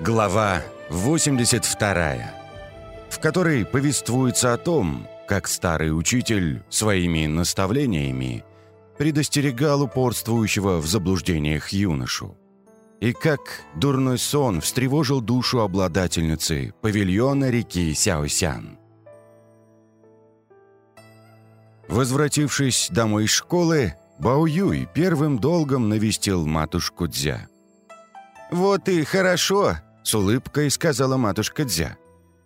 Глава 82, в которой повествуется о том, как старый учитель своими наставлениями предостерегал упорствующего в заблуждениях юношу, и как дурной сон встревожил душу обладательницы павильона реки Сяосян. Возвратившись домой из школы, Бао Юй первым долгом навестил матушку Дзя. «Вот и хорошо», — с улыбкой сказала матушка Дзя.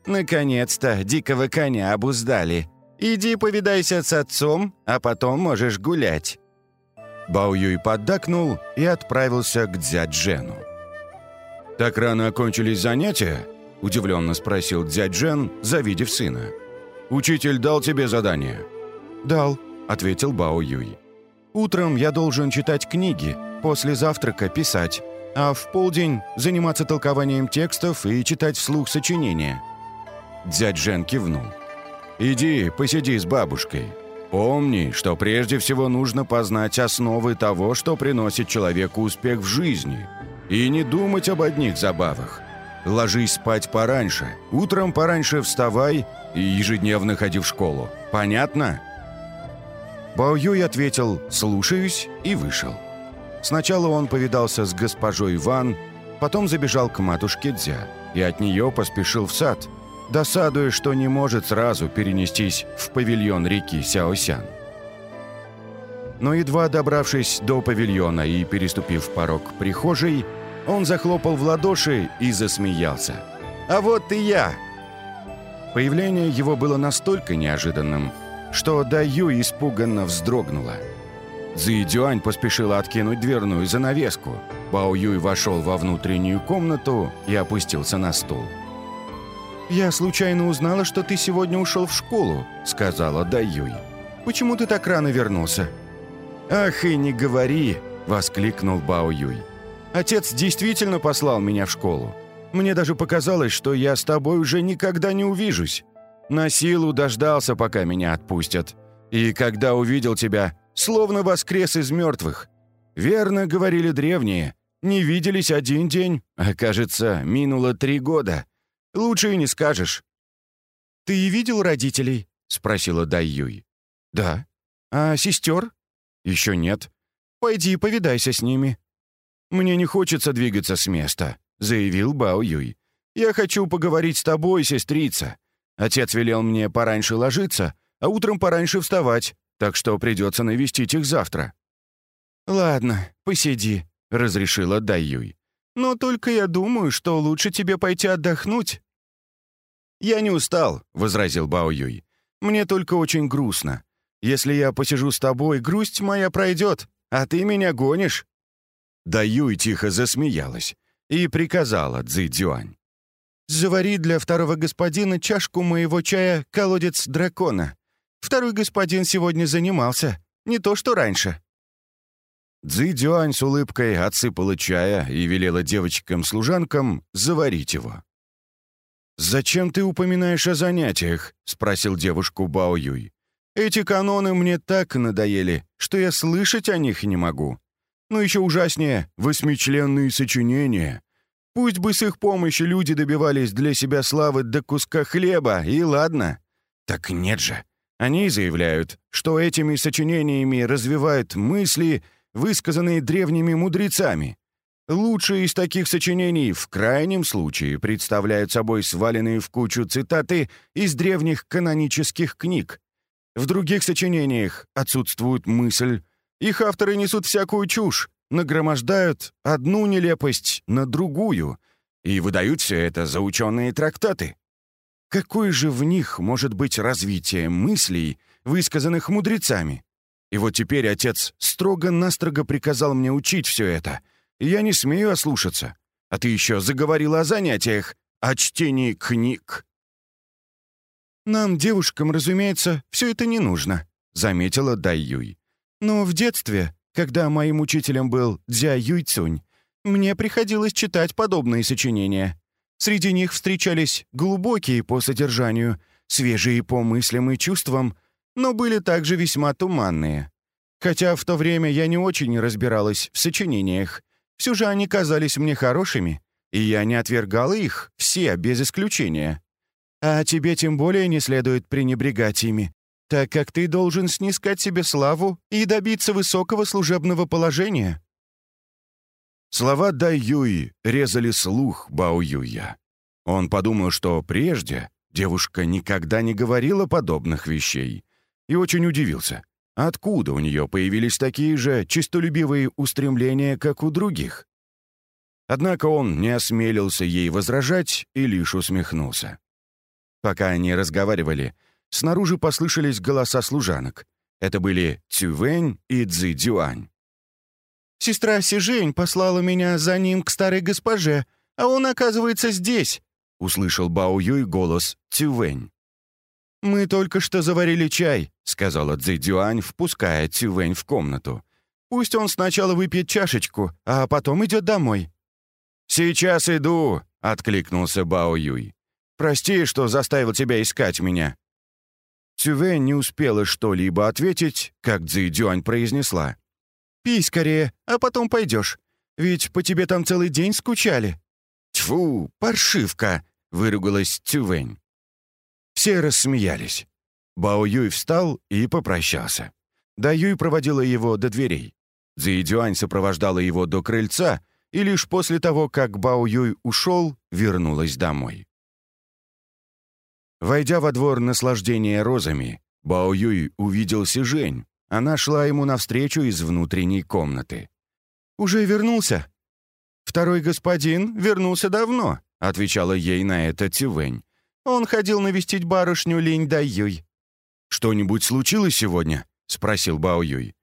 «Наконец-то дикого коня обуздали. Иди повидайся с отцом, а потом можешь гулять». Бао Юй поддакнул и отправился к Дзя Джену. «Так рано окончились занятия?» — удивленно спросил Дзя Джен, завидев сына. «Учитель дал тебе задание?» «Дал», — ответил Бао Юй. «Утром я должен читать книги, после завтрака писать, а в полдень заниматься толкованием текстов и читать вслух сочинения». Дядь Жен кивнул. «Иди, посиди с бабушкой. Помни, что прежде всего нужно познать основы того, что приносит человеку успех в жизни, и не думать об одних забавах. Ложись спать пораньше, утром пораньше вставай и ежедневно ходи в школу. Понятно?» Бао Юй ответил «слушаюсь» и вышел. Сначала он повидался с госпожой Ван, потом забежал к матушке Дзя и от нее поспешил в сад, досадуя, что не может сразу перенестись в павильон реки Сяосян. Но едва добравшись до павильона и переступив порог прихожей, он захлопал в ладоши и засмеялся. «А вот и я!» Появление его было настолько неожиданным, что Даю испуганно вздрогнула – Цзи Дюань поспешила откинуть дверную занавеску. Бао Юй вошел во внутреннюю комнату и опустился на стул. «Я случайно узнала, что ты сегодня ушел в школу», — сказала Дай Юй. «Почему ты так рано вернулся?» «Ах, и не говори!» — воскликнул Бао Юй. «Отец действительно послал меня в школу. Мне даже показалось, что я с тобой уже никогда не увижусь. На силу дождался, пока меня отпустят. И когда увидел тебя, словно воскрес из мертвых. Верно говорили древние, не виделись один день, а, кажется, минуло три года. Лучше и не скажешь». «Ты и видел родителей?» — спросила Дай Юй. «Да». «А сестер?» «Еще нет». «Пойди повидайся с ними». «Мне не хочется двигаться с места», — заявил Бао Юй. «Я хочу поговорить с тобой, сестрица. Отец велел мне пораньше ложиться, а утром пораньше вставать так что придется навестить их завтра». «Ладно, посиди», — разрешила Даюй. «Но только я думаю, что лучше тебе пойти отдохнуть». «Я не устал», — возразил Бао Юй. «Мне только очень грустно. Если я посижу с тобой, грусть моя пройдет, а ты меня гонишь». Даюй тихо засмеялась и приказала Цзи Дюань. «Завари для второго господина чашку моего чая «Колодец дракона». Второй господин сегодня занимался, не то что раньше». Цзи Дюань с улыбкой отсыпала чая и велела девочкам-служанкам заварить его. «Зачем ты упоминаешь о занятиях?» — спросил девушку Бао Юй. «Эти каноны мне так надоели, что я слышать о них не могу. Но еще ужаснее — восьмичленные сочинения. Пусть бы с их помощью люди добивались для себя славы до куска хлеба, и ладно. Так нет же. Они заявляют, что этими сочинениями развивают мысли, высказанные древними мудрецами. Лучшие из таких сочинений в крайнем случае представляют собой сваленные в кучу цитаты из древних канонических книг. В других сочинениях отсутствует мысль. Их авторы несут всякую чушь, нагромождают одну нелепость на другую и выдают все это за ученые трактаты. Какое же в них может быть развитие мыслей, высказанных мудрецами? И вот теперь отец строго-настрого приказал мне учить все это, я не смею ослушаться. А ты еще заговорила о занятиях, о чтении книг. «Нам, девушкам, разумеется, все это не нужно», — заметила Дай Юй. «Но в детстве, когда моим учителем был Дзя Юй Цунь, мне приходилось читать подобные сочинения. Среди них встречались глубокие по содержанию, свежие по мыслям и чувствам, но были также весьма туманные. Хотя в то время я не очень разбиралась в сочинениях, все же они казались мне хорошими, и я не отвергала их, все, без исключения. А тебе тем более не следует пренебрегать ими, так как ты должен снискать себе славу и добиться высокого служебного положения». Слова Дай Юй резали слух Бао Юя. Он подумал, что прежде девушка никогда не говорила подобных вещей, и очень удивился, откуда у нее появились такие же чистолюбивые устремления, как у других. Однако он не осмелился ей возражать и лишь усмехнулся. Пока они разговаривали, снаружи послышались голоса служанок. Это были Цювэнь и Цзи Дюань. «Сестра Сижень послала меня за ним к старой госпоже, а он, оказывается, здесь», — услышал Бао Юй голос Цювэнь. «Мы только что заварили чай», — сказала Цзи Дюань, впуская Цювэнь в комнату. «Пусть он сначала выпьет чашечку, а потом идет домой». «Сейчас иду», — откликнулся Бао Юй. «Прости, что заставил тебя искать меня». Цюве не успела что-либо ответить, как Цзи Дюань произнесла. «Пей скорее, а потом пойдешь. Ведь по тебе там целый день скучали». «Тьфу, паршивка!» — выругалась Цювень. Все рассмеялись. Бао Юй встал и попрощался. Да Юй проводила его до дверей. Цзи Дюань сопровождала его до крыльца и лишь после того, как Бао Юй ушел, вернулась домой. Войдя во двор наслаждения розами, Бао Юй увидел Сижень. Она шла ему навстречу из внутренней комнаты. «Уже вернулся?» «Второй господин вернулся давно», — отвечала ей на это Тювень. «Он ходил навестить барышню Линь Дай Юй». «Что-нибудь случилось сегодня?» — спросил Бао Юй.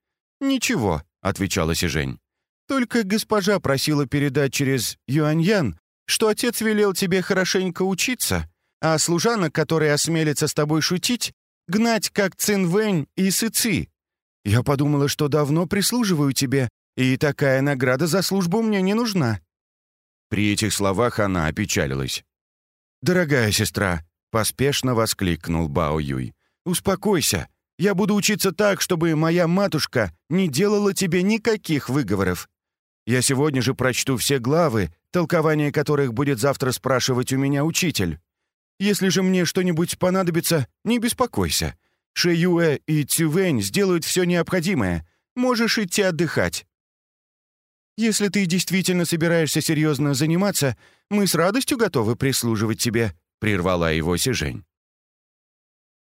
«Ничего», — отвечала Сижень. Только госпожа просила передать через Юаньян, что отец велел тебе хорошенько учиться, а служанок, которые осмелятся с тобой шутить, гнать как Цинвэнь и Сыци. Я подумала, что давно прислуживаю тебе, и такая награда за службу мне не нужна». При этих словах она опечалилась. «Дорогая сестра», — поспешно воскликнул Бао Юй, — «успокойся. Я буду учиться так, чтобы моя матушка не делала тебе никаких выговоров. Я сегодня же прочту все главы, толкование которых будет завтра спрашивать у меня учитель. Если же мне что-нибудь понадобится, не беспокойся. Шеюэ и Цювэнь сделают все необходимое. Можешь идти отдыхать. Если ты действительно собираешься серьезно заниматься, мы с радостью готовы прислуживать тебе», — прервала его Сижень.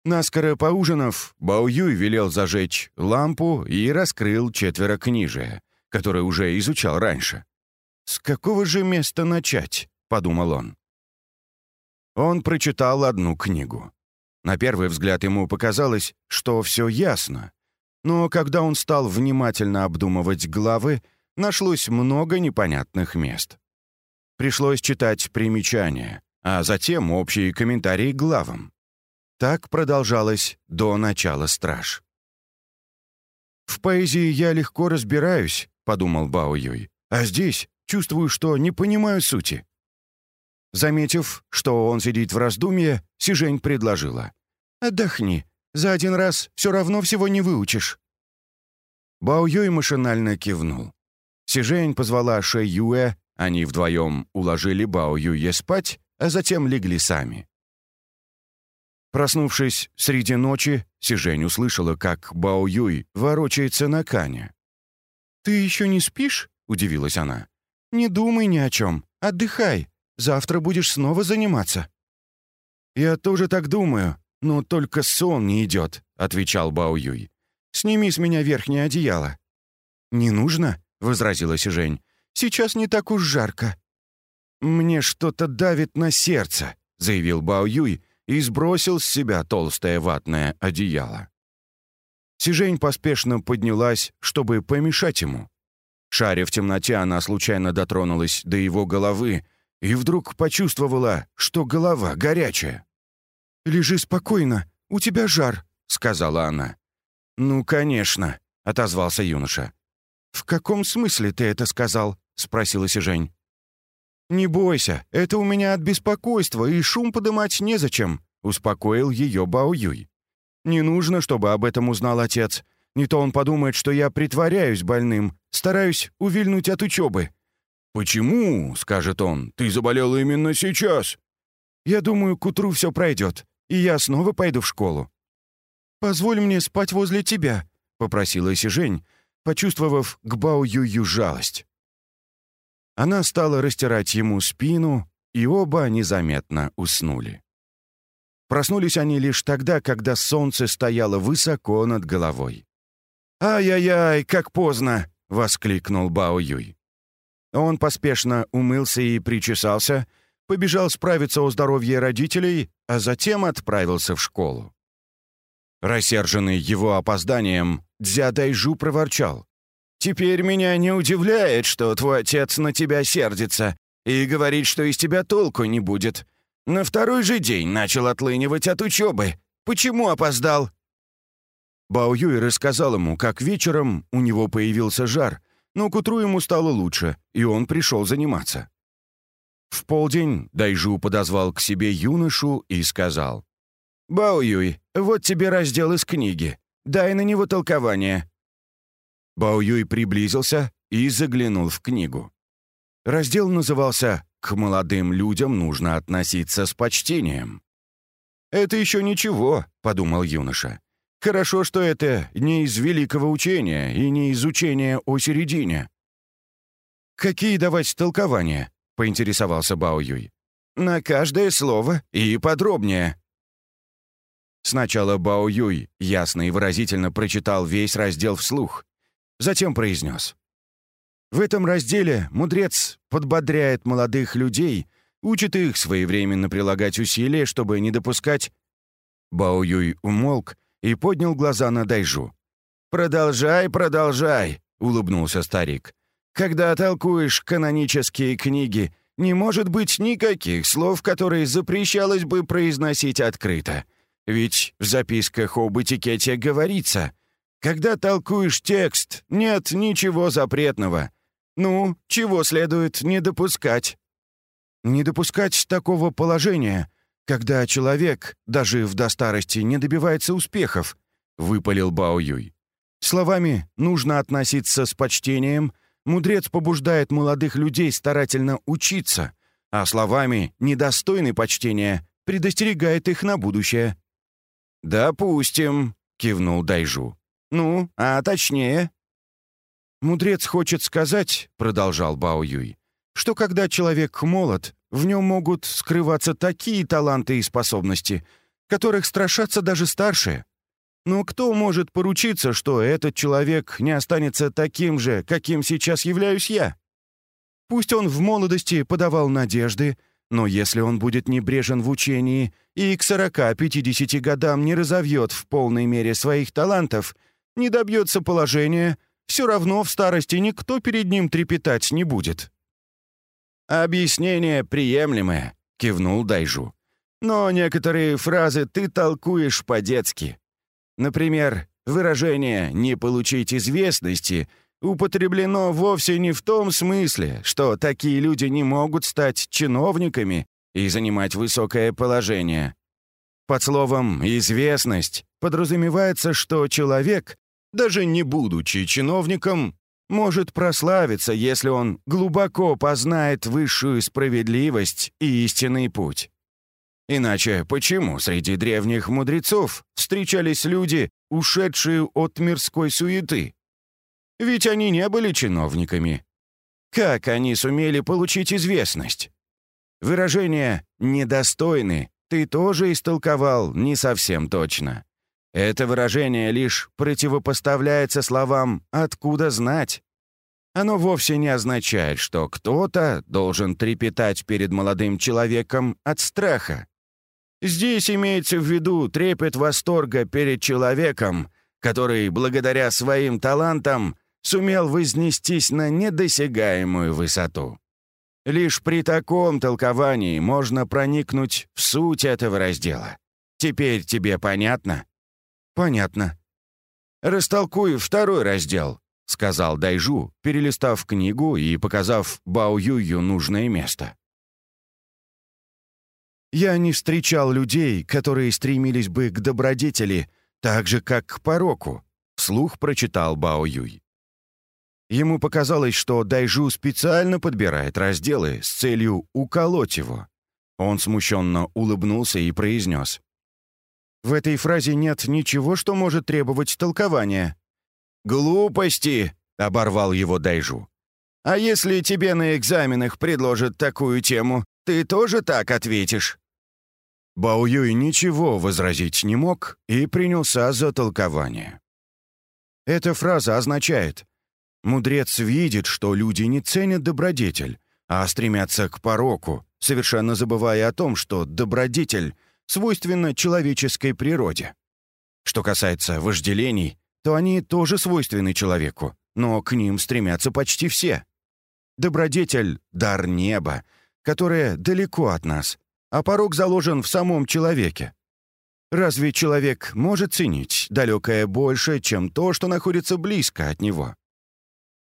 Наскоро поужинав, Бао Юй велел зажечь лампу и раскрыл четверо книжия который уже изучал раньше. «С какого же места начать?» — подумал он. Он прочитал одну книгу. На первый взгляд ему показалось, что все ясно. Но когда он стал внимательно обдумывать главы, нашлось много непонятных мест. Пришлось читать примечания, а затем общие комментарии главам. Так продолжалось до начала страж. В поэзии я легко разбираюсь, подумал Бао Юй. «А здесь чувствую, что не понимаю сути». Заметив, что он сидит в раздумье, Сижень предложила. «Отдохни. За один раз все равно всего не выучишь». Бао Юй машинально кивнул. Сижень позвала Ше Юэ, они вдвоем уложили Бао Юе спать, а затем легли сами. Проснувшись среди ночи, Сижень услышала, как Бао Юй ворочается на кане. «Ты еще не спишь?» — удивилась она. «Не думай ни о чем. Отдыхай. Завтра будешь снова заниматься». «Я тоже так думаю, но только сон не идет», — отвечал Бао Юй. «Сними с меня верхнее одеяло». «Не нужно», — возразила Сижень. «Сейчас не так уж жарко». «Мне что-то давит на сердце», — заявил Бао Юй и сбросил с себя толстое ватное одеяло. Сижень поспешно поднялась, чтобы помешать ему. Шаря в темноте, она случайно дотронулась до его головы и вдруг почувствовала, что голова горячая. «Лежи спокойно, у тебя жар», — сказала она. «Ну, конечно», — отозвался юноша. «В каком смысле ты это сказал?» — спросила Сижень. «Не бойся, это у меня от беспокойства, и шум подымать незачем», — успокоил ее Бао Юй. Не нужно, чтобы об этом узнал отец. Не то он подумает, что я притворяюсь больным, стараюсь увильнуть от учебы. «Почему?» — скажет он. «Ты заболела именно сейчас». «Я думаю, к утру все пройдет, и я снова пойду в школу». «Позволь мне спать возле тебя», — попросила Сижень, почувствовав к Бао Юю жалость. Она стала растирать ему спину, и оба незаметно уснули. Проснулись они лишь тогда, когда солнце стояло высоко над головой. «Ай-яй-яй, как поздно!» — воскликнул Бао Юй. Он поспешно умылся и причесался, побежал справиться о здоровье родителей, а затем отправился в школу. Рассерженный его опозданием, Дзя Дайжу проворчал. «Теперь меня не удивляет, что твой отец на тебя сердится и говорит, что из тебя толку не будет. На второй же день начал отлынивать от учебы. Почему опоздал?» Бао Юй рассказал ему, как вечером у него появился жар, но к утру ему стало лучше, и он пришел заниматься. В полдень Дайжу подозвал к себе юношу и сказал, «Бао Юй, вот тебе раздел из книги. Дай на него толкование». Бао Юй приблизился и заглянул в книгу. Раздел назывался «К молодым людям нужно относиться с почтением». «Это еще ничего», — подумал юноша. «Хорошо, что это не из великого учения и не из учения о середине». «Какие давать толкования?» — поинтересовался Бао Юй. «На каждое слово и подробнее». Сначала Бао Юй ясно и выразительно прочитал весь раздел вслух, затем произнес. В этом разделе мудрец подбодряет молодых людей, учит их своевременно прилагать усилия, чтобы не допускать... Бао Юй умолк и поднял глаза на Дайжу. «Продолжай, продолжай», — улыбнулся старик. «Когда толкуешь канонические книги, не может быть никаких слов, которые запрещалось бы произносить открыто. Ведь в записках об этикете говорится, когда толкуешь текст, нет ничего запретного. Ну, чего следует не допускать? Не допускать такого положения, когда человек, дожив до старости, не добивается успехов, выпалил Бао Юй. Словами нужно относиться с почтением, мудрец побуждает молодых людей старательно учиться, а словами недостойный почтения предостерегает их на будущее. «Допустим», — кивнул Дайжу. «Ну, а точнее?» «Мудрец хочет сказать», — продолжал Бао Юй, «что когда человек молод, в нем могут скрываться такие таланты и способности, которых страшатся даже старшие. Но кто может поручиться, что этот человек не останется таким же, каким сейчас являюсь я? Пусть он в молодости подавал надежды, но если он будет небрежен в учении и к 40-50 годам не разовьет в полной мере своих талантов, не добьется положения — все равно в старости никто перед ним трепетать не будет». «Объяснение приемлемое», — кивнул Дайжу. «Но некоторые фразы ты толкуешь по-детски. Например, выражение «не получить известности» употреблено вовсе не в том смысле, что такие люди не могут стать чиновниками и занимать высокое положение. Под словом «известность» подразумевается, что человек даже не будучи чиновником, может прославиться, если он глубоко познает высшую справедливость и истинный путь. Иначе почему среди древних мудрецов встречались люди, ушедшие от мирской суеты? Ведь они не были чиновниками. Как они сумели получить известность? Выражение «недостойны» ты тоже истолковал не совсем точно. Это выражение лишь противопоставляется словам «откуда знать». Оно вовсе не означает, что кто-то должен трепетать перед молодым человеком от страха. Здесь имеется в виду трепет восторга перед человеком, который, благодаря своим талантам, сумел вознестись на недосягаемую высоту. Лишь при таком толковании можно проникнуть в суть этого раздела. Теперь тебе понятно? «Понятно». «Растолкуй второй раздел», — сказал Дайжу, перелистав книгу и показав Бао Юю нужное место. «Я не встречал людей, которые стремились бы к добродетели, так же, как к пороку», — слух прочитал Бао Юй. Ему показалось, что Дайжу специально подбирает разделы с целью уколоть его. Он смущенно улыбнулся и произнес. «В этой фразе нет ничего, что может требовать толкования». «Глупости!» — оборвал его Дайжу. «А если тебе на экзаменах предложат такую тему, ты тоже так ответишь?» Бао Юй ничего возразить не мог и принялся за толкование. Эта фраза означает «Мудрец видит, что люди не ценят добродетель, а стремятся к пороку, совершенно забывая о том, что добродетель свойственна человеческой природе. Что касается вожделений, то они тоже свойственны человеку, но к ним стремятся почти все. Добродетель — дар неба, которое далеко от нас, а порог заложен в самом человеке. Разве человек может ценить далекое больше, чем то, что находится близко от него?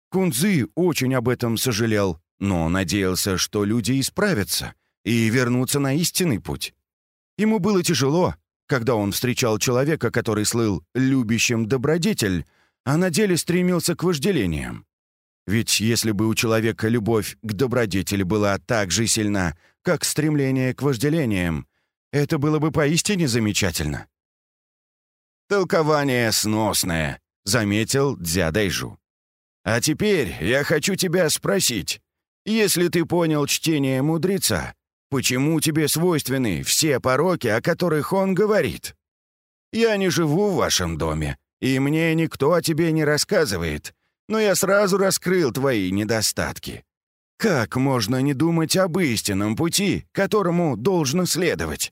Кунзы очень об этом сожалел, но надеялся, что люди исправятся и вернутся на истинный путь. Ему было тяжело, когда он встречал человека, который слыл любящим добродетель, а на деле стремился к вожделениям. Ведь если бы у человека любовь к добродетели была так же сильна, как стремление к вожделениям, это было бы поистине замечательно. «Толкование сносное», — заметил Дзя. «А теперь я хочу тебя спросить, если ты понял чтение мудреца, почему тебе свойственны все пороки, о которых он говорит? Я не живу в вашем доме, и мне никто о тебе не рассказывает, но я сразу раскрыл твои недостатки. Как можно не думать об истинном пути, которому должно следовать?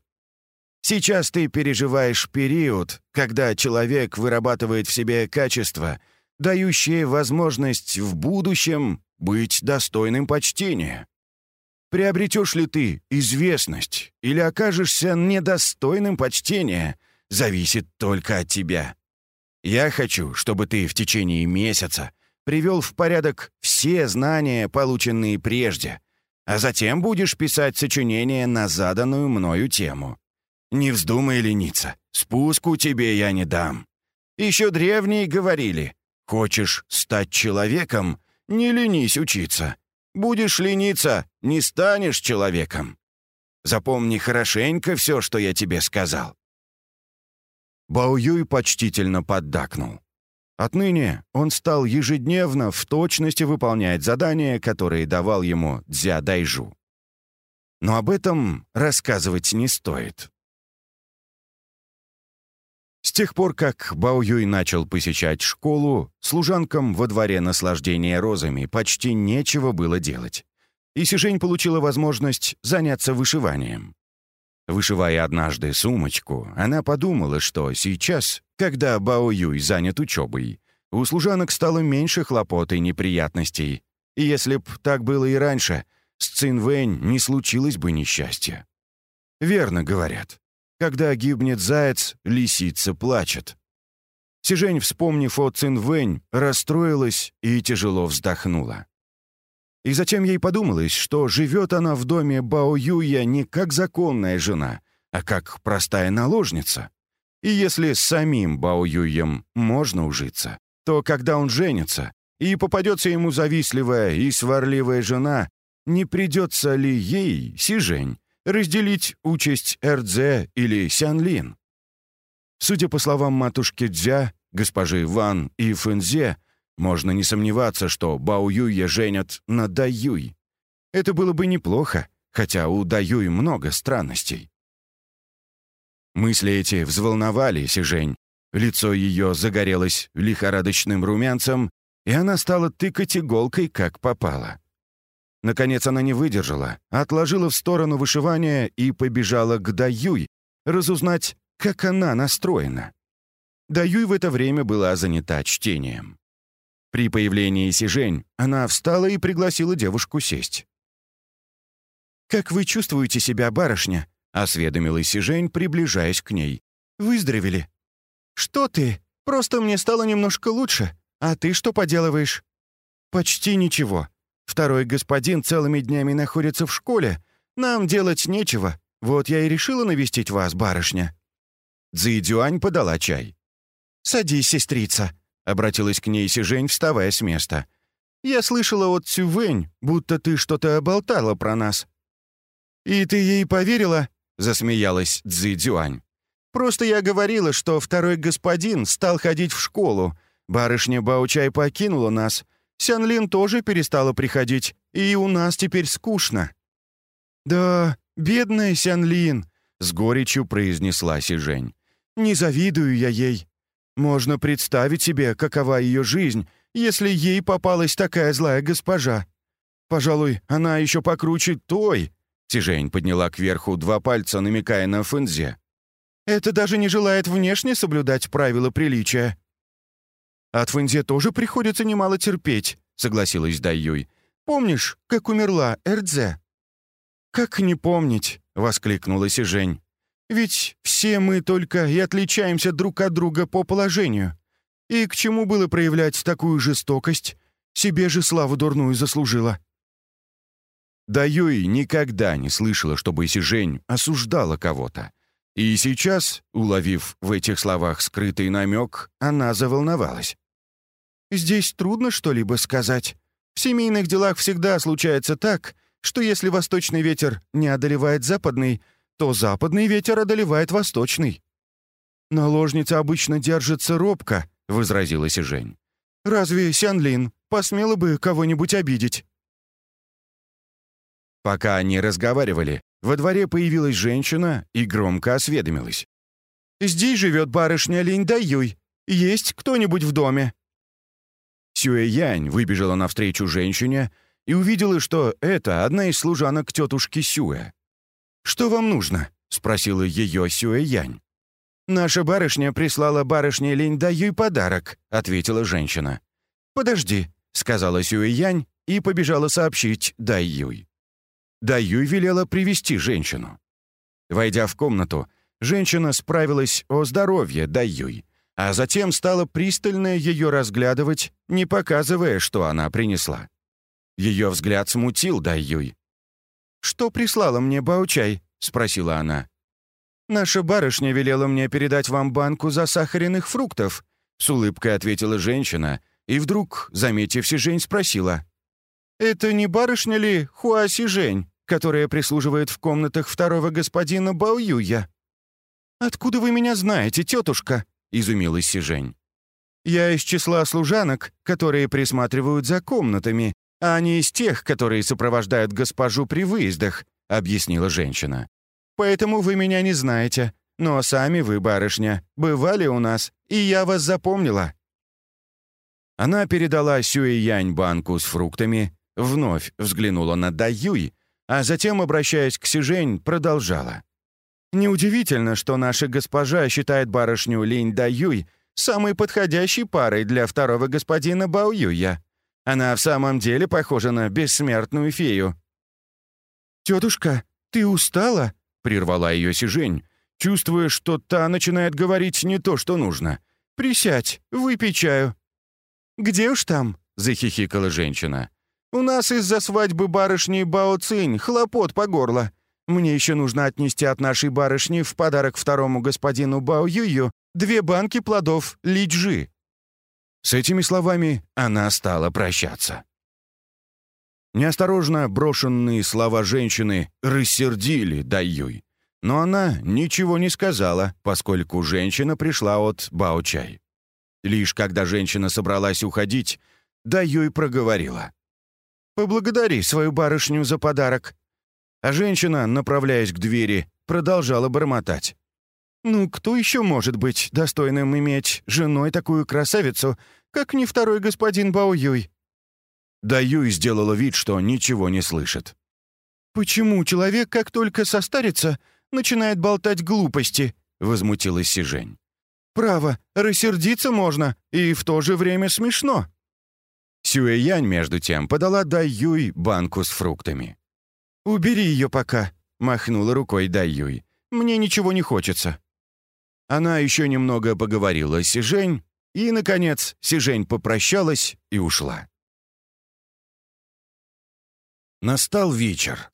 Сейчас ты переживаешь период, когда человек вырабатывает в себе качества, дающие возможность в будущем быть достойным почтения. Приобретешь ли ты известность или окажешься недостойным почтения, зависит только от тебя. Я хочу, чтобы ты в течение месяца привел в порядок все знания, полученные прежде, а затем будешь писать сочинение на заданную мною тему. Не вздумай лениться, спуску тебе я не дам. Еще древние говорили, хочешь стать человеком, не ленись учиться. Будешь лениться, не станешь человеком. Запомни хорошенько все, что я тебе сказал». Бао Юй почтительно поддакнул. Отныне он стал ежедневно в точности выполнять задания, которые давал ему Дзя Дайжу. Но об этом рассказывать не стоит. С тех пор, как Бао Юй начал посещать школу, служанкам во дворе наслаждения розами почти нечего было делать. И Сижень получила возможность заняться вышиванием. Вышивая однажды сумочку, она подумала, что сейчас, когда Бао Юй занят учебой, у служанок стало меньше хлопот и неприятностей. И если б так было и раньше, с Цин Вэнь не случилось бы несчастья. Верно говорят. Когда гибнет заяц, лисица плачет. Сижень, вспомнив о Цин Вэнь, расстроилась и тяжело вздохнула. И затем ей подумалось, что живет она в доме Бао Юя не как законная жена, а как простая наложница. И если с самим Бао Юем можно ужиться, то когда он женится, и попадется ему завистливая и сварливая жена, не придется ли ей, Сижень, разделить участь Эрдзе или Сянлин? Судя по словам матушки Дзя, госпожи Ван и Фэнзе, можно не сомневаться, что Бао Юя женят на Даюй. Это было бы неплохо, хотя у Даюй много странностей. Мысли эти взволновали Сижень. Лицо ее загорелось лихорадочным румянцем, и она стала тыкать иголкой, как попало. Наконец она не выдержала, отложила в сторону вышивания и побежала к Даюй, разузнать, как она настроена. Даюй в это время была занята чтением. При появлении Сижень она встала и пригласила девушку сесть. «Как вы чувствуете себя, барышня?» — осведомилась Сижень, приближаясь к ней. «Выздоровели?» «Что ты? Просто мне стало немножко лучше. А ты что поделываешь?» «Почти ничего. Второй господин целыми днями находится в школе. Нам делать нечего. Вот я и решила навестить вас, барышня». Цзи подала чай. «Садись, сестрица», — обратилась к ней Сижень, вставая с места. Я слышала от Цювень, будто ты что-то оболтала про нас». «И ты ей поверила?» — засмеялась Цзи Дзюань. «Просто я говорила, что второй господин стал ходить в школу. Барышня Баучай покинула нас. Сянлин тоже перестала приходить, и у нас теперь скучно». «Да, бедная Сянлин», — с горечью произнесла Сижень. «Не завидую я ей. Можно представить себе, какова ее жизнь, если ей попалась такая злая госпожа. Пожалуй, она еще покруче той». Сижень подняла кверху два пальца, намекая на Фэнзе. «Это даже не желает внешне соблюдать правила приличия». «От Фэнзе тоже приходится немало терпеть», — согласилась Дайюй. «Помнишь, как умерла Эрдзе?» «Как не помнить?» — воскликнула Сижень. Ведь все мы только и отличаемся друг от друга по положению. И к чему было проявлять такую жестокость? Себе же славу дурную заслужила». Да Юй никогда не слышала, чтобы Сижень осуждала кого-то. И сейчас, уловив в этих словах скрытый намек, она заволновалась. «Здесь трудно что-либо сказать. В семейных делах всегда случается так, что если восточный ветер не одолевает западный, то западный ветер одолевает восточный. «Наложница обычно держится робко», — возразила Сижень. «Разве Сянлин посмела бы кого-нибудь обидеть?» Пока они разговаривали, во дворе появилась женщина и громко осведомилась. «Здесь живет барышня Линь Даюй. Есть кто-нибудь в доме?» Сюэ-Янь выбежала навстречу женщине и увидела, что это одна из служанок тетушки Сюэ. «Что вам нужно?» — спросила ее Сюэ-Янь. «Наша барышня прислала барышне Линь Даюй подарок», — ответила женщина. «Подожди», — сказала Сюэ-Янь и побежала сообщить Даюй. Даюй велела привести женщину. Войдя в комнату, женщина справилась о здоровье Даюй, а затем стала пристально ее разглядывать, не показывая, что она принесла. Ее взгляд смутил Даюй, «Что прислала мне Баучай?» — спросила она. «Наша барышня велела мне передать вам банку засахаренных фруктов», — с улыбкой ответила женщина, и вдруг, заметив Сижень, спросила. «Это не барышня ли Хуаси Жень, которая прислуживает в комнатах второго господина Баоюя?» «Откуда вы меня знаете, тетушка?» — изумилась Сижень. «Я из числа служанок, которые присматривают за комнатами а не из тех, которые сопровождают госпожу при выездах», — объяснила женщина. «Поэтому вы меня не знаете. Но сами вы, барышня, бывали у нас, и я вас запомнила». Она передала Сюэ-Янь банку с фруктами, вновь взглянула на Даюй, а затем, обращаясь к Сижень, продолжала. «Неудивительно, что наша госпожа считает барышню Линь Даюй самой подходящей парой для второго господина Баоюя. Она в самом деле похожа на бессмертную фею». «Тетушка, ты устала?» — прервала ее Сижень, чувствуя, что та начинает говорить не то, что нужно. «Присядь, выпей чаю». «Где уж там?» — захихикала женщина. «У нас из-за свадьбы барышни Бао Цинь хлопот по горло. Мне еще нужно отнести от нашей барышни в подарок второму господину Бао Юю две банки плодов лиджи. С этими словами она стала прощаться. Неосторожно брошенные слова женщины рассердили Дайюй, но она ничего не сказала, поскольку женщина пришла от Баочай. Лишь когда женщина собралась уходить, Дайюй проговорила. «Поблагодари свою барышню за подарок». А женщина, направляясь к двери, продолжала бормотать. Ну, кто еще может быть достойным иметь женой такую красавицу, как не второй господин Бао Юй?» Да Юй сделала вид, что ничего не слышит. «Почему человек, как только состарится, начинает болтать глупости?» — возмутилась Сижень. «Право, рассердиться можно, и в то же время смешно». Сюэ-Янь, между тем, подала Дай Юй банку с фруктами. «Убери ее пока», — махнула рукой Дай Юй. «Мне ничего не хочется». Она еще немного поговорила с Сижень, и, наконец, Сижень попрощалась и ушла. Настал вечер.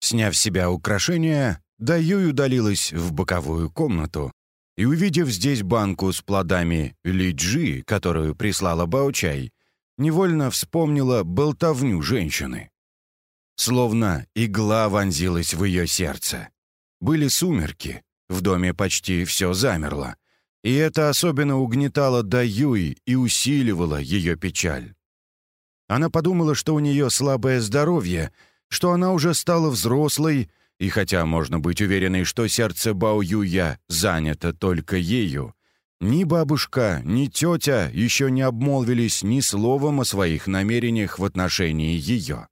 Сняв с себя украшения, Даюй удалилась в боковую комнату и, увидев здесь банку с плодами лиджи, которую прислала Баучай, невольно вспомнила болтовню женщины. Словно игла вонзилась в ее сердце. Были сумерки, в доме почти все замерло, и это особенно угнетало Даюи и усиливало ее печаль. Она подумала, что у нее слабое здоровье, что она уже стала взрослой, и хотя можно быть уверенной, что сердце Бао занято только ею, ни бабушка, ни тетя еще не обмолвились ни словом о своих намерениях в отношении ее.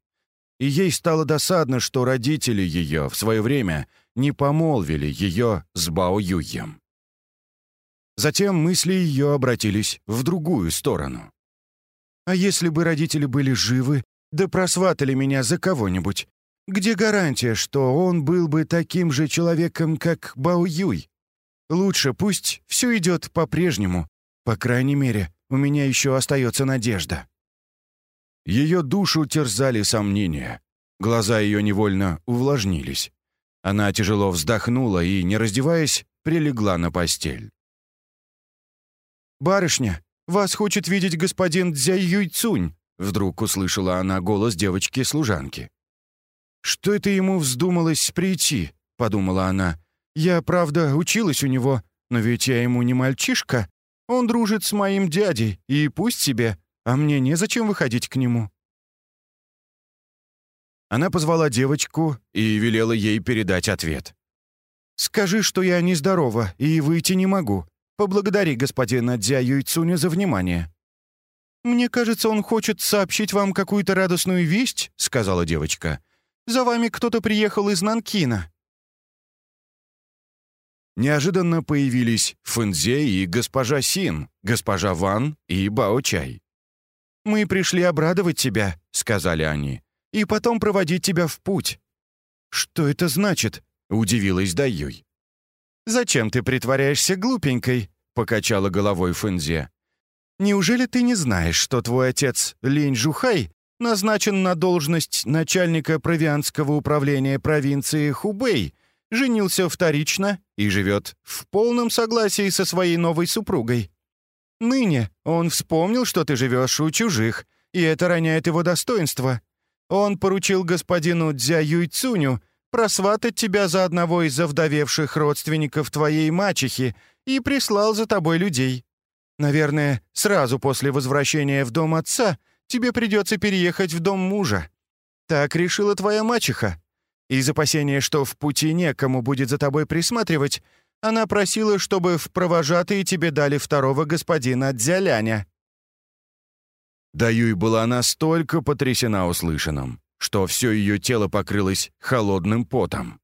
И ей стало досадно, что родители ее в свое время не помолвили ее с Бао Юем. Затем мысли ее обратились в другую сторону. «А если бы родители были живы, да просватали меня за кого-нибудь, где гарантия, что он был бы таким же человеком, как Бао Юй? Лучше пусть все идет по-прежнему. По крайней мере, у меня еще остается надежда». Ее душу терзали сомнения. Глаза ее невольно увлажнились. Она тяжело вздохнула и, не раздеваясь, прилегла на постель. «Барышня, вас хочет видеть господин Дзяй Юйцунь», вдруг услышала она голос девочки-служанки. «Что это ему вздумалось прийти?» — подумала она. «Я, правда, училась у него, но ведь я ему не мальчишка. Он дружит с моим дядей, и пусть себе, а мне незачем выходить к нему». Она позвала девочку и велела ей передать ответ. «Скажи, что я нездорова и выйти не могу. Поблагодари господина Дзя Юйцуня за внимание». «Мне кажется, он хочет сообщить вам какую-то радостную весть», — сказала девочка. За вами кто-то приехал из Нанкина». Неожиданно появились Фэнзе и госпожа Син, госпожа Ван и Бао Чай. «Мы пришли обрадовать тебя», — сказали они, — «и потом проводить тебя в путь». «Что это значит?» — удивилась Даюй. «Зачем ты притворяешься глупенькой?» — покачала головой Фэнзе. «Неужели ты не знаешь, что твой отец Линь Жухай назначен на должность начальника провианского управления провинции Хубэй, женился вторично и живет в полном согласии со своей новой супругой. Ныне он вспомнил, что ты живешь у чужих, и это роняет его достоинство. Он поручил господину Дзя Юйцуню просватать тебя за одного из завдовевших родственников твоей мачехи и прислал за тобой людей. Наверное, сразу после возвращения в дом отца — тебе придется переехать в дом мужа. Так решила твоя мачеха. Из опасения, что в пути некому будет за тобой присматривать, она просила, чтобы в провожатые тебе дали второго господина Дзяляня». Даюй была настолько потрясена услышанным, что все ее тело покрылось холодным потом.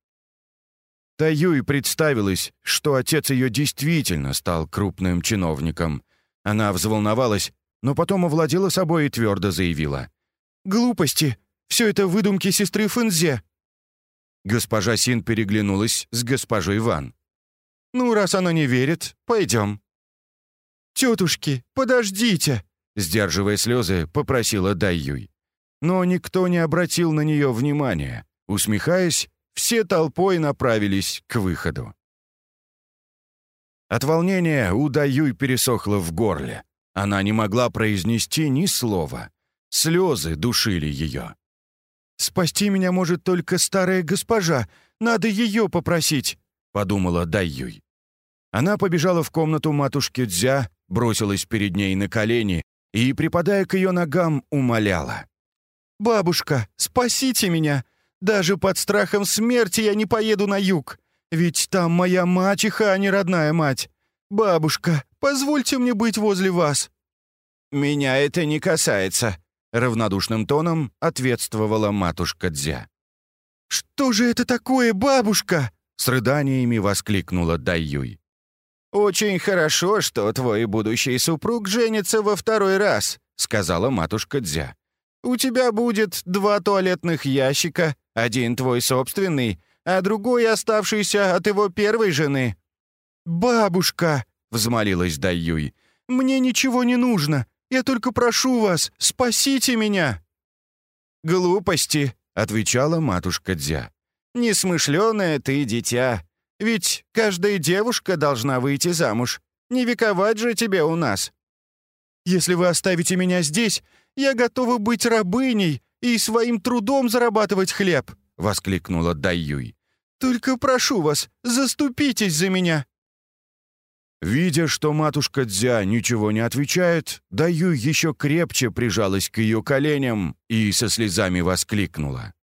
Таюй представилось, что отец ее действительно стал крупным чиновником. Она взволновалась но потом овладела собой и твердо заявила. «Глупости! Все это выдумки сестры Фэнзе!» Госпожа Син переглянулась с госпожой Ван. «Ну, раз она не верит, пойдем». «Тетушки, подождите!» Сдерживая слезы, попросила Дайюй. Но никто не обратил на нее внимания. Усмехаясь, все толпой направились к выходу. От волнения у Даюй пересохло в горле. Она не могла произнести ни слова. Слезы душили ее. «Спасти меня может только старая госпожа. Надо ее попросить», — подумала Дайюй. Она побежала в комнату матушки Дзя, бросилась перед ней на колени и, припадая к ее ногам, умоляла. «Бабушка, спасите меня! Даже под страхом смерти я не поеду на юг, ведь там моя мачеха, а не родная мать. Бабушка, Позвольте мне быть возле вас». «Меня это не касается», — равнодушным тоном ответствовала матушка Дзя. «Что же это такое, бабушка?» — с рыданиями воскликнула Дайюй. «Очень хорошо, что твой будущий супруг женится во второй раз», — сказала матушка Дзя. «У тебя будет два туалетных ящика, один твой собственный, а другой оставшийся от его первой жены». «Бабушка!» — взмолилась Даюй. «Мне ничего не нужно. Я только прошу вас, спасите меня!» «Глупости», — отвечала матушка Дзя. «Несмышленое ты, дитя. Ведь каждая девушка должна выйти замуж. Не вековать же тебе у нас». «Если вы оставите меня здесь, Я готова быть рабыней и своим трудом зарабатывать хлеб!» — воскликнула Даюй. «Только прошу вас, заступитесь за меня!» Видя, что матушка Дзя ничего не отвечает, Даюй еще крепче прижалась к ее коленям и со слезами воскликнула.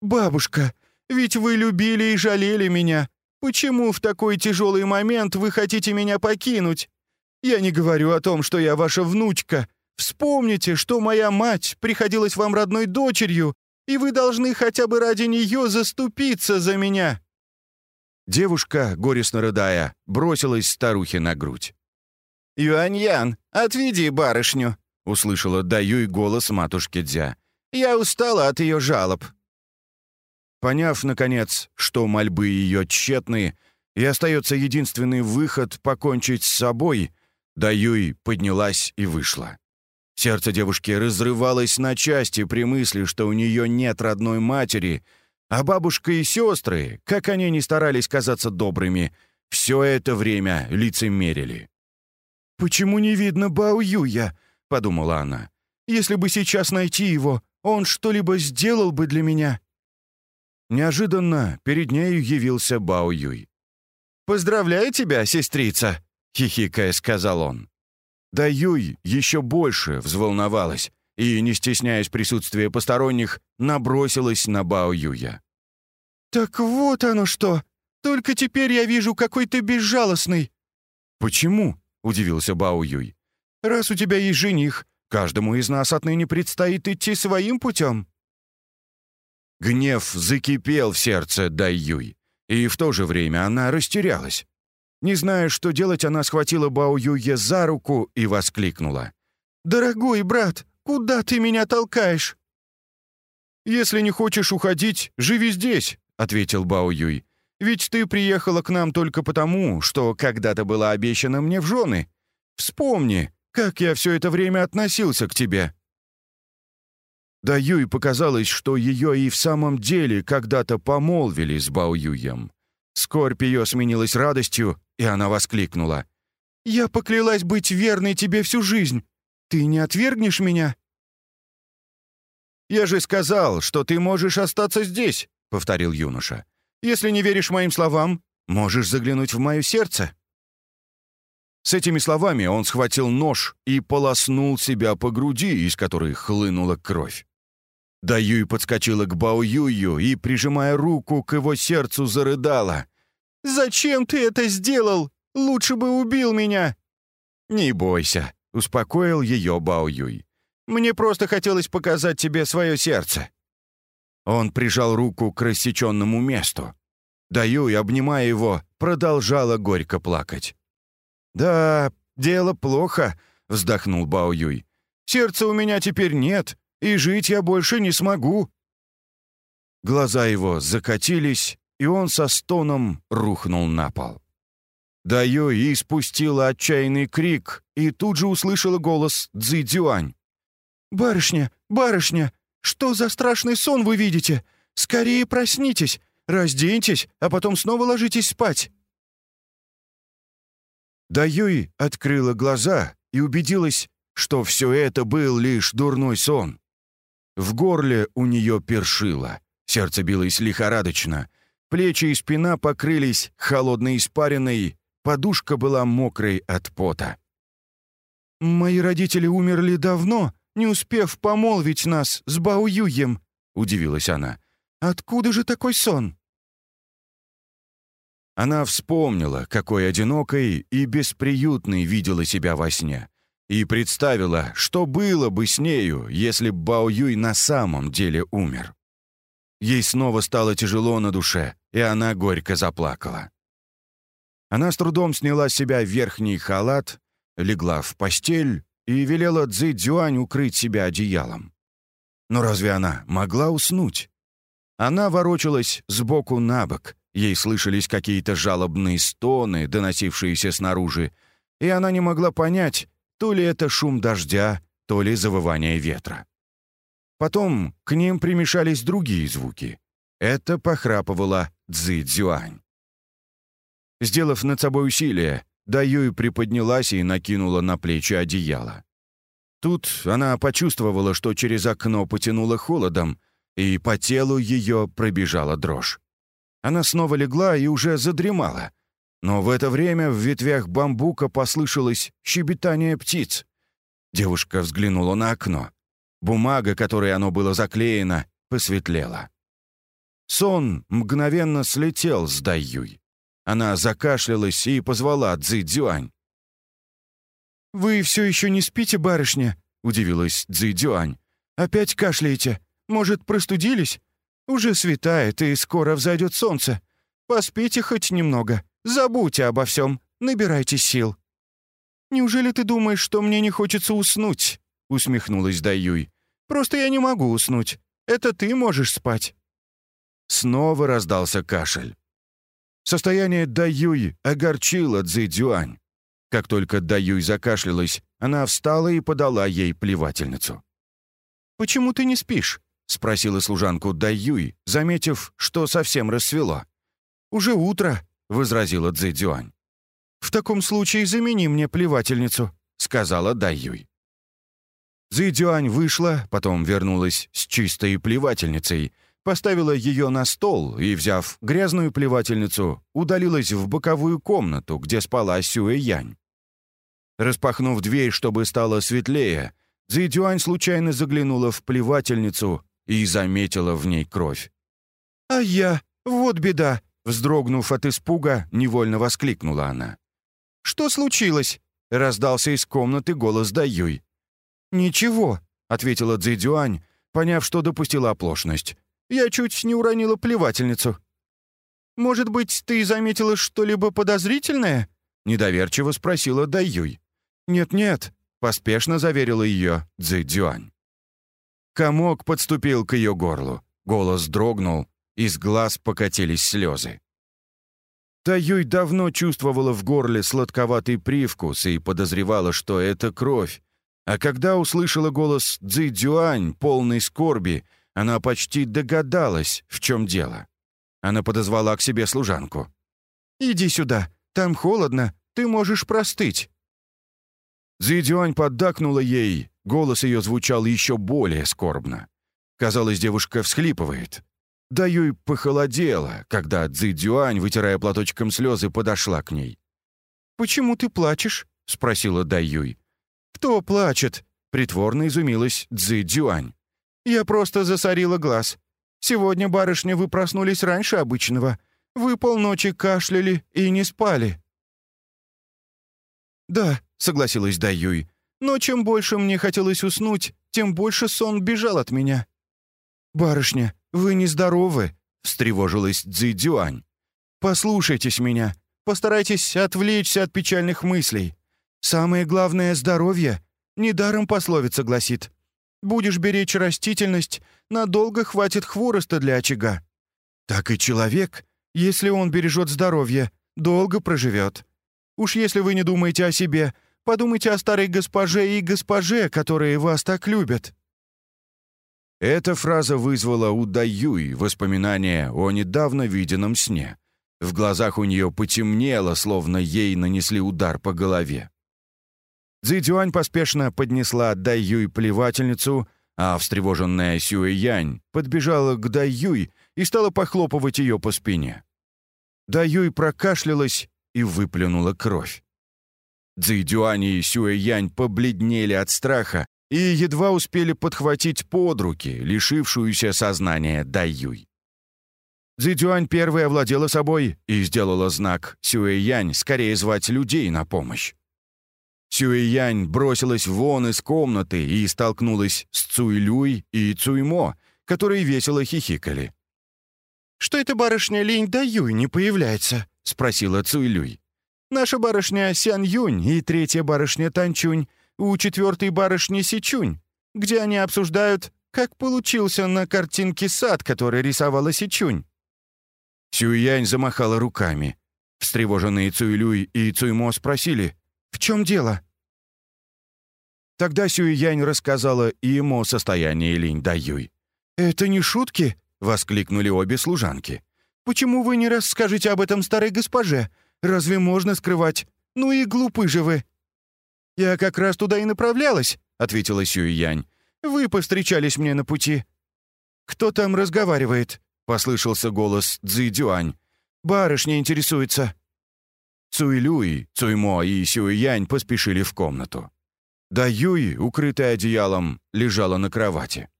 «Бабушка, ведь вы любили и жалели меня. Почему в такой тяжелый момент вы хотите меня покинуть? Я не говорю о том, что я ваша внучка. Вспомните, что моя мать приходилась вам родной дочерью, и вы должны хотя бы ради нее заступиться за меня». Девушка, горестно рыдая, бросилась старухе на грудь. «Юань-Ян, отведи барышню», — услышала Даюй голос матушки Дзя. «Я устала от ее жалоб». Поняв, наконец, что мольбы ее тщетны, и остается единственный выход покончить с собой, Даюй поднялась и вышла. Сердце девушки разрывалось на части при мысли, что у нее нет родной матери, а бабушка и сестры, как они ни старались казаться добрыми, все это время лицемерили. «Почему не видно Бао Юя?» — подумала она. «Если бы сейчас найти его, он что-либо сделал бы для меня». Неожиданно перед нею явился Бао Юй. «Поздравляю тебя, сестрица!» — хихикая сказал он. Да Юй еще больше взволновалась и, не стесняясь присутствия посторонних, набросилась на Бао Юя. «Так вот оно что! Только теперь я вижу, какой ты безжалостный!» «Почему?» — удивился Бао Юй. «Раз у тебя есть жених, каждому из нас отныне предстоит идти своим путем». Гнев закипел в сердце Дай Юй, и в то же время она растерялась. Не зная, что делать, она схватила Бао Юе за руку и воскликнула. «Дорогой брат, куда ты меня толкаешь?» «Если не хочешь уходить, живи здесь», — ответил Бао Юй. «Ведь ты приехала к нам только потому, что когда-то была обещана мне в жены. Вспомни, как я все это время относился к тебе». Да Юй показалось, что ее и в самом деле когда-то помолвили с Бао Юем. Скорбь ее сменилась радостью, и она воскликнула. «Я поклялась быть верной тебе всю жизнь. Ты не отвергнешь меня?» «Я же сказал, что ты можешь остаться здесь», — повторил юноша. «Если не веришь моим словам, можешь заглянуть в мое сердце». С этими словами он схватил нож и полоснул себя по груди, из которой хлынула кровь. Да Юй подскочила к Бао Юю и, прижимая руку к его сердцу, зарыдала. «Зачем ты это сделал? Лучше бы убил меня!» «Не бойся», — успокоил ее Бао Юй. «Мне просто хотелось показать тебе свое сердце». Он прижал руку к рассеченному месту. Да Юй, обнимая его, продолжала горько плакать. «Да, дело плохо», — вздохнул Бао Юй. «Сердца у меня теперь нет, и жить я больше не смогу». Глаза его закатились, и он со стоном рухнул на пол. Дайо и спустила отчаянный крик и тут же услышала голос Цзи Дюань. «Барышня, барышня, что за страшный сон вы видите? Скорее проснитесь, разденьтесь, а потом снова ложитесь спать». Даюй открыла глаза и убедилась, что все это был лишь дурной сон. В горле у нее першило, сердце билось лихорадочно, плечи и спина покрылись холодной испариной, подушка была мокрой от пота. «Мои родители умерли давно, не успев помолвить нас с Баоюем», — удивилась она. «Откуда же такой сон?» Она вспомнила, какой одинокой и бесприютной видела себя во сне и представила, что было бы с нею, если б Бао Юй на самом деле умер. Ей снова стало тяжело на душе, и она горько заплакала. Она с трудом сняла с себя верхний халат, легла в постель и велела Цзи Дзюань укрыть себя одеялом. Но разве она могла уснуть? Она ворочалась сбоку на бок, ей слышались какие-то жалобные стоны, доносившиеся снаружи, и она не могла понять, то ли это шум дождя, то ли завывание ветра. Потом к ним примешались другие звуки. Это похрапывала Цзи Цзюань. Сделав над собой усилие, Даюй приподнялась и накинула на плечи одеяло. Тут она почувствовала, что через окно потянуло холодом, и по телу ее пробежала дрожь. Она снова легла и уже задремала. Но в это время в ветвях бамбука послышалось щебетание птиц. Девушка взглянула на окно. Бумага, которой оно было заклеено, посветлела. Сон мгновенно слетел с Даюй. Она закашлялась и позвала Цзи Цзюань. «Вы все еще не спите, барышня?» — удивилась Цзи Цзюань. «Опять кашляете? Может, простудились? Уже светает, и скоро взойдет солнце. Поспите хоть немного. Забудьте обо всем. Набирайте сил». «Неужели ты думаешь, что мне не хочется уснуть?» — усмехнулась Даюй. «Просто я не могу уснуть. Это ты можешь спать». Снова раздался кашель. Состояние Даюй огорчило Цзэдюань. Как только Даюй закашлялась, она встала и подала ей плевательницу. «Почему ты не спишь?» — спросила служанку Даюй, заметив, что совсем рассвело. «Уже утро», — возразила Цзэдюань. «В таком случае замени мне плевательницу», — сказала Даюй. Цзэдюань вышла, потом вернулась с чистой плевательницей, поставила ее на стол и, взяв грязную плевательницу, удалилась в боковую комнату, где спала Сюэ Янь. Распахнув дверь, чтобы стало светлее, Цзэдюань случайно заглянула в плевательницу и заметила в ней кровь. «А я! Вот беда!» Вздрогнув от испуга, невольно воскликнула она. «Что случилось?» — раздался из комнаты голос Даюй. «Ничего», — ответила Цзэдюань, поняв, что допустила оплошность. Я чуть не уронила плевательницу». «Может быть, ты заметила что-либо подозрительное?» — недоверчиво спросила Даюй. «Нет-нет», — поспешно заверила ее Цзи Цзюань. Комок подступил к ее горлу, голос дрогнул, из глаз покатились слезы. Таюй давно чувствовала в горле сладковатый привкус и подозревала, что это кровь. А когда услышала голос Цзи полный скорби, она почти догадалась, в чем дело. Она подозвала к себе служанку. «Иди сюда, там холодно, ты можешь простыть». Зидюань поддакнула ей, голос ее звучал еще более скорбно. Казалось, девушка всхлипывает. Даюй похолодела, когда Цзидюань, вытирая платочком слезы, подошла к ней. «Почему ты плачешь?» — спросила Даюй. «Кто плачет?» — притворно изумилась Цзидюань. Я просто засорила глаз. Сегодня, барышня, вы проснулись раньше обычного. Вы полночи кашляли и не спали». «Да», — согласилась Даюй, «но чем больше мне хотелось уснуть, тем больше сон бежал от меня». «Барышня, вы нездоровы», — встревожилась Цзидюань. «Послушайтесь меня, постарайтесь отвлечься от печальных мыслей. Самое главное — здоровье. Недаром пословица гласит Будешь беречь растительность, надолго хватит хвороста для очага. Так и человек, если он бережет здоровье, долго проживет. Уж если вы не думаете о себе, подумайте о старой госпоже и госпоже, которые вас так любят». Эта фраза вызвала у Даюй воспоминания о недавно виденном сне. В глазах у нее потемнело, словно ей нанесли удар по голове. Цзэдюань поспешно поднесла Даюй плевательницу, а встревоженная Сюэ-Янь подбежала к Даюй и стала похлопывать ее по спине. Даюй прокашлялась и выплюнула кровь. Цзэдюань и Сюэ-Янь побледнели от страха и едва успели подхватить под руки лишившуюся сознания Даюй. Цзэдюань первой овладела собой и сделала знак Сюэ-Янь скорее звать людей на помощь. Сюэянь бросилась вон из комнаты и столкнулась с Цуйлюй и Цуймо, которые весело хихикали. «Что эта барышня Линь да Юй не появляется?» — спросила Цуйлюй. «Наша барышня Сян Юнь и третья барышня Танчунь у четвертой барышни Сичунь, где они обсуждают, как получился на картинке сад, который рисовала Сичунь». Сюянь замахала руками. Встревоженные Цуйлюй и Цуймо спросили, «В чем дело?» Тогда Сюй-Янь рассказала и ему о состоянии Линь Даюй. «Это не шутки?» — воскликнули обе служанки. «Почему вы не расскажете об этом старой госпоже? Разве можно скрывать? Ну и глупы же вы!» «Я как раз туда и направлялась», — ответила Сюй Янь. «Вы повстречались мне на пути». «Кто там разговаривает?» — послышался голос Цзи Дюань. «Барышня интересуется». Цуй Люй, Цуймо и Сюй Янь поспешили в комнату. Да Юй, укрытая одеялом, лежала на кровати.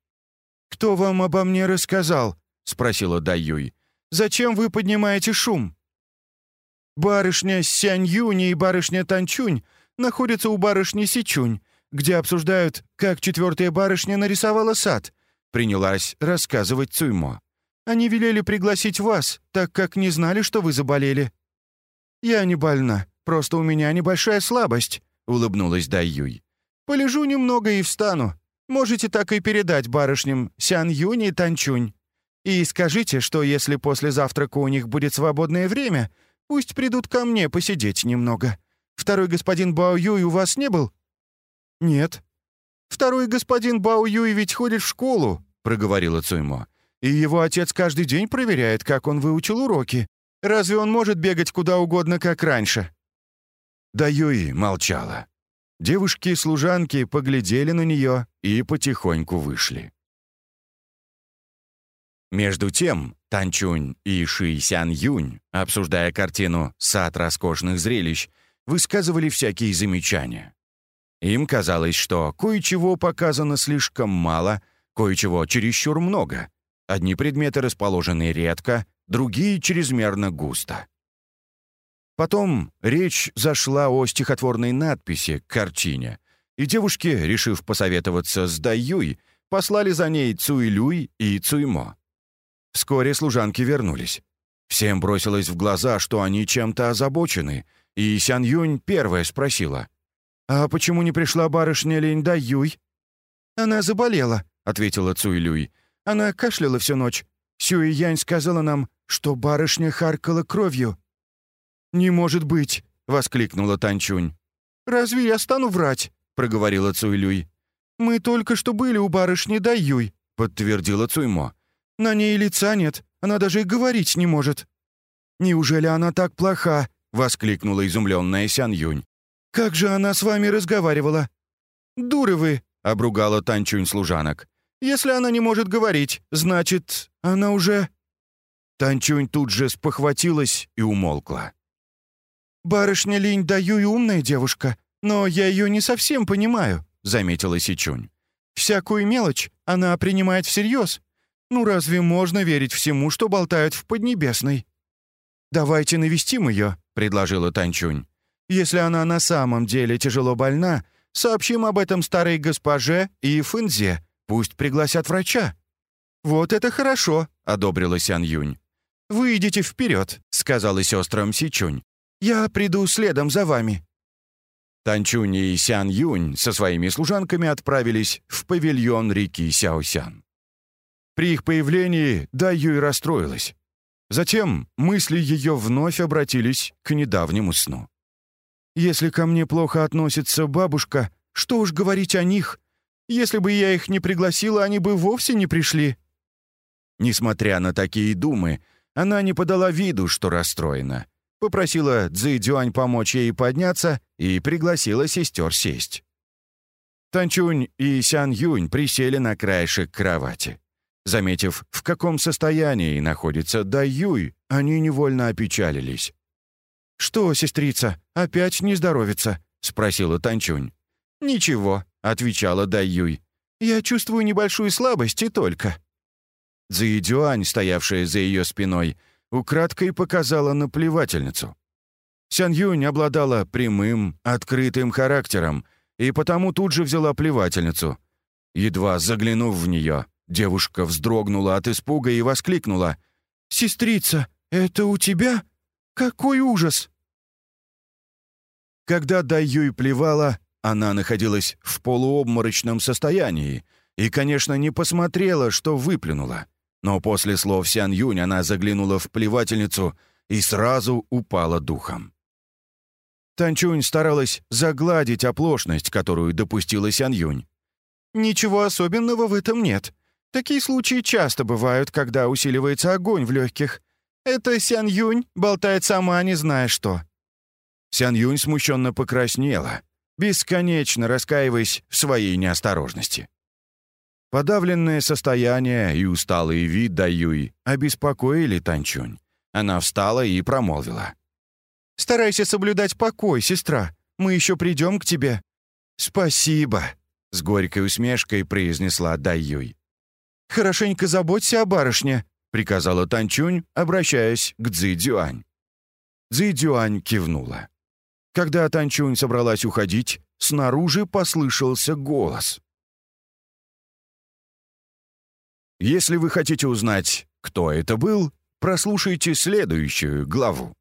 «Кто вам обо мне рассказал?» — спросила Да Юй. «Зачем вы поднимаете шум?» «Барышня Сянь Юни и барышня Танчунь находятся у барышни Сичунь, где обсуждают, как четвертая барышня нарисовала сад», — принялась рассказывать Цуймо. «Они велели пригласить вас, так как не знали, что вы заболели». «Я не больна, просто у меня небольшая слабость», — улыбнулась Дай Юй. «Полежу немного и встану. Можете так и передать барышням Сян Юнь и Танчунь. И скажите, что если после завтрака у них будет свободное время, пусть придут ко мне посидеть немного. Второй господин Бао Юй у вас не был?» «Нет». «Второй господин Бао Юй ведь ходит в школу», — проговорила Цуймо. «И его отец каждый день проверяет, как он выучил уроки. Разве он может бегать куда угодно, как раньше?» Да Юй молчала. Девушки-служанки поглядели на нее и потихоньку вышли. Между тем, Танчунь и Ши Сян Юнь, обсуждая картину «Сад роскошных зрелищ», высказывали всякие замечания. Им казалось, что кое-чего показано слишком мало, кое-чего чересчур много. Одни предметы расположены редко, другие чрезмерно густо. Потом речь зашла о стихотворной надписи к картине, и девушки, решив посоветоваться с Даюй, послали за ней Цуйлюй и Цуймо. Вскоре служанки вернулись. Всем бросилось в глаза, что они чем-то озабочены, и Сян Юнь первая спросила. «А почему не пришла барышня Лень Даюй?» «Она заболела», — ответила Цуйлюй. «Она кашляла всю ночь. Сюй Янь сказала нам, что барышня харкала кровью». «Не может быть!» — воскликнула Танчунь. «Разве я стану врать?» — проговорила Цуйлюй. «Мы только что были у барышни Даюй», — подтвердила Цуймо. «На ней лица нет, она даже и говорить не может». «Неужели она так плоха?» — воскликнула изумленная Сян Юнь. «Как же она с вами разговаривала?» «Дуры вы!» — обругала Танчунь служанок. «Если она не может говорить, значит, она уже...» Танчунь тут же спохватилась и умолкла. «Барышня Линь Даю и умная девушка, но я ее не совсем понимаю», — заметила Сичунь. «Всякую мелочь она принимает всерьез. Ну разве можно верить всему, что болтают в Поднебесной?» «Давайте навестим ее», — предложила Танчунь. «Если она на самом деле тяжело больна, сообщим об этом старой госпоже и Фэнзе. Пусть пригласят врача». «Вот это хорошо», — одобрила Сян Юнь. «Вы идите вперед», — сказала сестрам Сичунь. «Я приду следом за вами». Танчунь и Сян Юнь со своими служанками отправились в павильон реки Сяосян. При их появлении Да Юй расстроилась. Затем мысли ее вновь обратились к недавнему сну. «Если ко мне плохо относится бабушка, что уж говорить о них? Если бы я их не пригласила, они бы вовсе не пришли». Несмотря на такие думы, она не подала виду, что расстроена, попросила Цзи помочь ей подняться и пригласила сестер сесть. Танчунь и Сян Юнь присели на краешек кровати. Заметив, в каком состоянии находится Дай Юй, они невольно опечалились. «Что, сестрица, опять не здоровится?» — спросила Танчунь. «Ничего», — отвечала Дай Юй. «Я чувствую небольшую слабость и только». Цзи Дюань, стоявшая за ее спиной, — украдкой показала на плевательницу. Сян Юнь обладала прямым, открытым характером и потому тут же взяла плевательницу. Едва заглянув в нее, девушка вздрогнула от испуга и воскликнула. «Сестрица, это у тебя? Какой ужас!» Когда Дай Юй плевала, она находилась в полуобморочном состоянии и, конечно, не посмотрела, что выплюнула. Но после слов Сян Юнь она заглянула в плевательницу и сразу упала духом. Танчунь старалась загладить оплошность, которую допустила Сян Юнь. «Ничего особенного в этом нет. Такие случаи часто бывают, когда усиливается огонь в легких. Это Сян Юнь болтает сама, не зная что». Сян Юнь смущенно покраснела. бесконечно раскаиваясь в своей неосторожности. Подавленное состояние и усталый вид Даюй обеспокоили Танчунь. Она встала и промолвила. «Старайся соблюдать покой, сестра. Мы еще придем к тебе». «Спасибо», — с горькой усмешкой произнесла Даюй. «Хорошенько заботься о барышне», — приказала Танчунь, обращаясь к Цзи Дюань. Цзи Дюань кивнула. Когда Танчунь собралась уходить, снаружи послышался голос. Если вы хотите узнать, кто это был, прослушайте следующую главу.